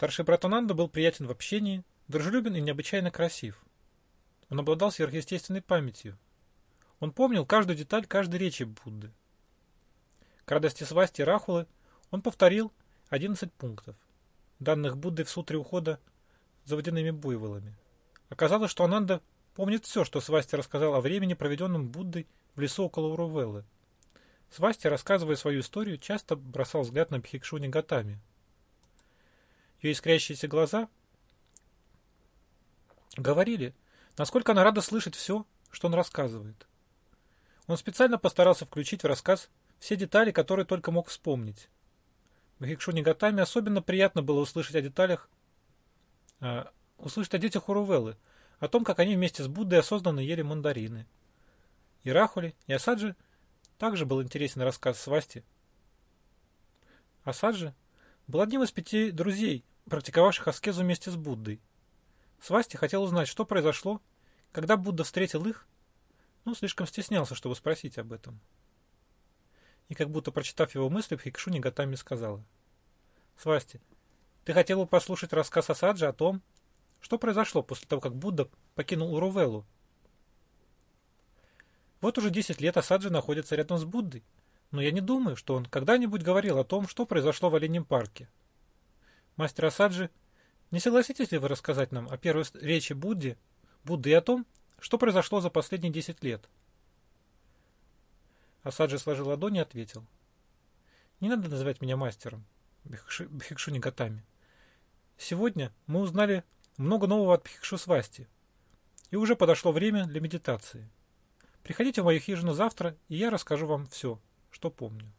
Старший брат Ананда был приятен в общении, дружелюбен и необычайно красив. Он обладал сверхъестественной памятью. Он помнил каждую деталь каждой речи Будды. К радости Свасти Рахулы он повторил 11 пунктов, данных Буддой в сутре ухода за водяными буйволами. Оказалось, что Ананда помнит все, что Свасти рассказал о времени, проведенном Буддой в лесу около Урувеллы. Свасти, рассказывая свою историю, часто бросал взгляд на Бхикшуни Гатами. Ее искрящиеся глаза говорили, насколько она рада слышать все, что он рассказывает. Он специально постарался включить в рассказ все детали, которые только мог вспомнить. Бхикшуни Гатами особенно приятно было услышать о деталях, э, услышать о детях Урувеллы, о том, как они вместе с Буддой осознанно ели мандарины. И Рахули, и Асаджи также был интересен рассказ Свасти. Асаджи был одним из пяти друзей, практиковавших аскезу вместе с Буддой. Свасти хотел узнать, что произошло, когда Будда встретил их, но слишком стеснялся, чтобы спросить об этом. И как будто прочитав его мысли, Бхикшуни Гатами сказала. «Свасти, ты хотел бы послушать рассказ Асаджи о том, что произошло после того, как Будда покинул Урувеллу. Вот уже десять лет Асаджи находится рядом с Буддой, но я не думаю, что он когда-нибудь говорил о том, что произошло в Оленем парке. Мастер Асаджи, не согласитесь ли вы рассказать нам о первой речи Будды и о том, что произошло за последние десять лет? Асаджи сложил ладони и ответил. Не надо называть меня мастером, Бхикшуни Гатами. Сегодня мы узнали много нового от Пхикшусвасти. И уже подошло время для медитации. Приходите в мою хижину завтра, и я расскажу вам все, что помню.